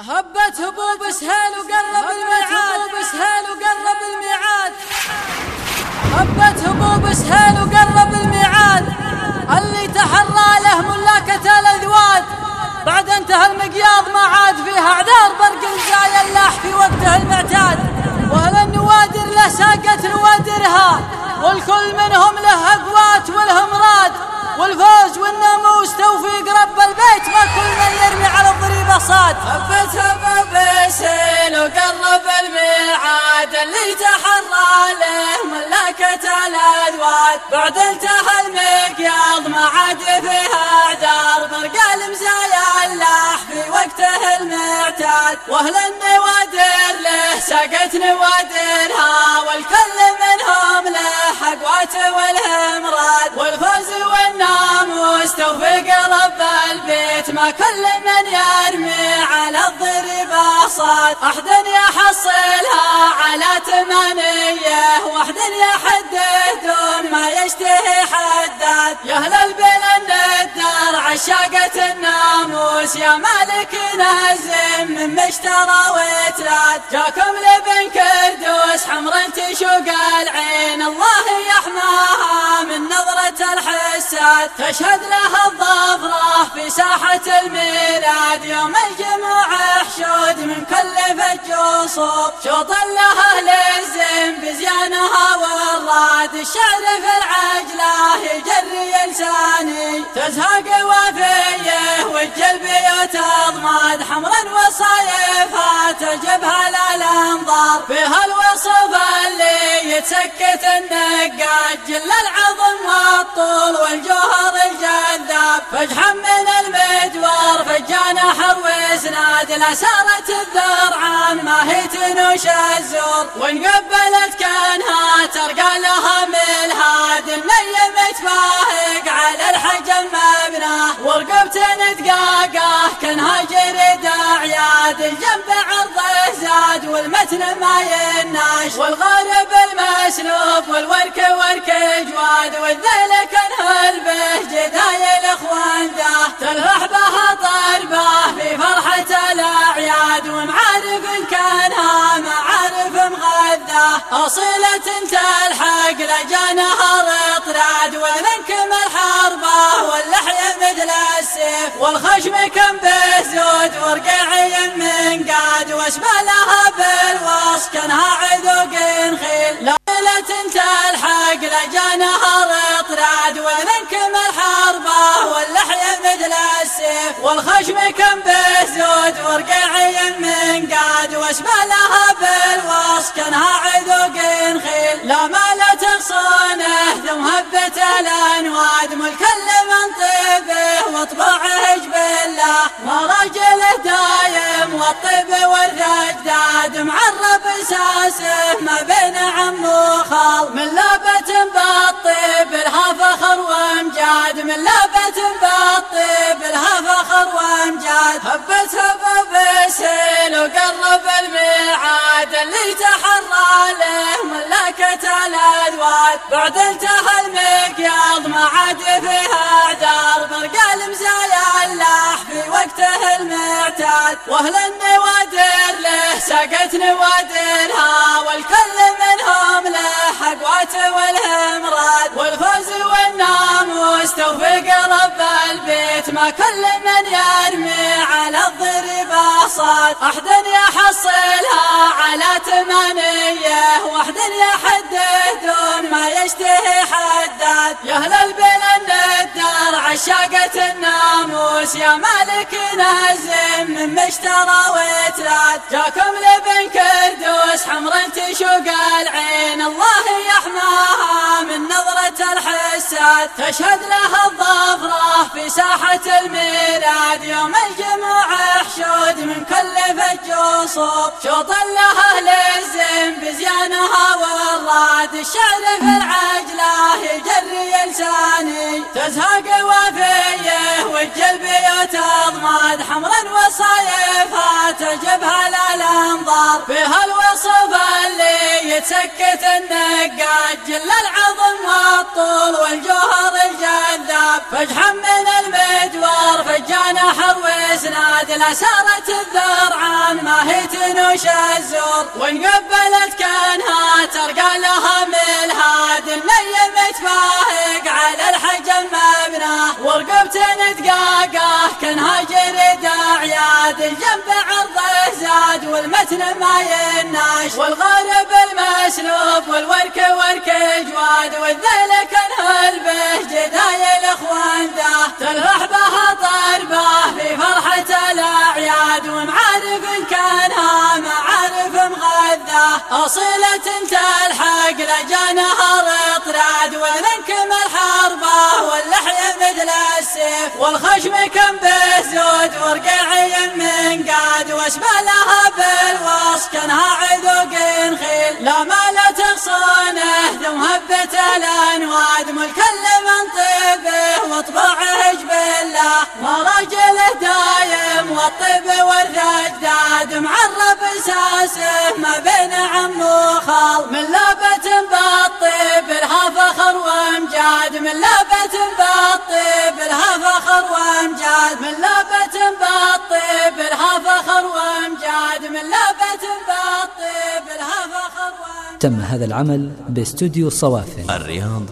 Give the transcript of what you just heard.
هبت هبوب سهيل وقرب الميعاد. هبوب سهيل وقرب الميعاد. هبت هبوب سهيل وقرب الميعاد. اللي تحرى له ملاكة الاذواد بعد انتهى المقياض ما عاد فيها اعذار برق الجاي اللاح في وقته المعتاد. واهل النوادر له ساقت نوادرها؟ والكل منهم له أقوات والهم راد. والفوز والناموس توفيق رب البيت ما كل من يرمي على الضريبة صاد هبت هبب السيل وقرب الميعاد اللي تحرى له ملكة الأدوات. بعد انتهى المقياض ما عاد فيها أعذار. برق المزايا اللاح في وقته المعتاد. وأهل النوادر له سقت نوادرها. كل من يرمي على الضرب صاد أحد يحصلها على ثمانية واحد يحده دون ما يشتهي حداد. يا أهل البلد الدار عشاقة الناموس. يا مالك نزم من مشترى وتراد. جاكم لبن كردوس حمر تشوق العين. الله يحماها من نظرة الحساد. تشهد لها في ساحة الميلاد يوم الجمعة حشود من كل فج وصوب. شوط لها للزين بزيانها والراد الشعر في العجلة يجري لساني تزهق وفية والجلب يتضمد حمرا وصايفها تجبها للانظار فيها الوصف اللي يتسكت النقاج جل العظم والطول والجوهر الجذاب. فجحا من المدوار فجان حر وإسناد. لا سارت الذرعان ما هي تنوش الزور. وان قبلت كأنها ترقى لها ملهاد النيم تفاهق على الحجم مبناه ورقبت نتقاقاه كانها جريد اعياد الجنب زاد والمتن ما يناش والغارب المسلوب والورك ورك جواد والذيل كان به جداي الإخوان ده تلفح بها طربه في فرحة الأعياد ومعارف كانها معارف مغذاة. أصيلة تلحق والخشم كم بزود ورقعي من قاد واسبالها بالوصف من لابة بالطيب لها فخر وامجاد هبت هبب السيل وقرب الميعاد. اللي تحرى له ملكة الأدوات. بعد انتهى المقياض ما عاد فيها أعذار. برق المزايا اللاح في وقته المعتاد. وأهل النوادر له سقت نوادرها ما كل من يرمي على الضرب صاد احد يحصلها على ثمانية. واحد يحده دون ما يشتهي حداد. يا أهل البلد الدار عشاقة الناموس يا مالك نزم من مشترى وتراد جاكم لبن كردوس حمر تشوق العين. الله يحماها من نظرة الحساد. تشهد لها الظفرة في ساحة الميلاد. يوم الجمعة حشود من كل فج وصوب. شوط لها للزين بزيانها والراد. الشعر في العجلة يجري لساني تزهق وفيه والجلب يتضمد حمرا وصايفها تجبها للانظار فيها الوصف اللي يتسكت النقاج. جل العظم والطول والجوهر الجذاب. فجحا من المدوار فجان حر الاسناد لا سارت الذرعان ما هي تنوش الزور. وان قبلت كأنها ترقى لها ملهاد. النية متفاهق على الحجم ورقبت نتقاقاه كانها جريد عياد الجنب عرضه زاد والمتن ما يناش والغارب المسلوب والورك ورك جواد والذيل كان به جدايل اخوان ذا تلفح بها طربه في فرحة الاعياد ومعارف كانها معارف مغذاه أصيلة تلحق لجانها السيف والخشم كم بزود ورقعي من قاد واسبالها بالوصف كانها عذوق خيل. لا ما لا تغصونه ثم هبت الأنواد ملك من طيبه وطبعه بالله وراجله دايم والطيب والرجداد معرب اساسه ما بين عم وخال. من لابة بالطيب لها فخر وأمجاد. من لابة بالطيب لها فخر وامجاد من لابة بالطيب لها فخر وامجاد من لابة بالطيب لها فخر وامجاد. تم هذا العمل باستوديو الصوافي الرياض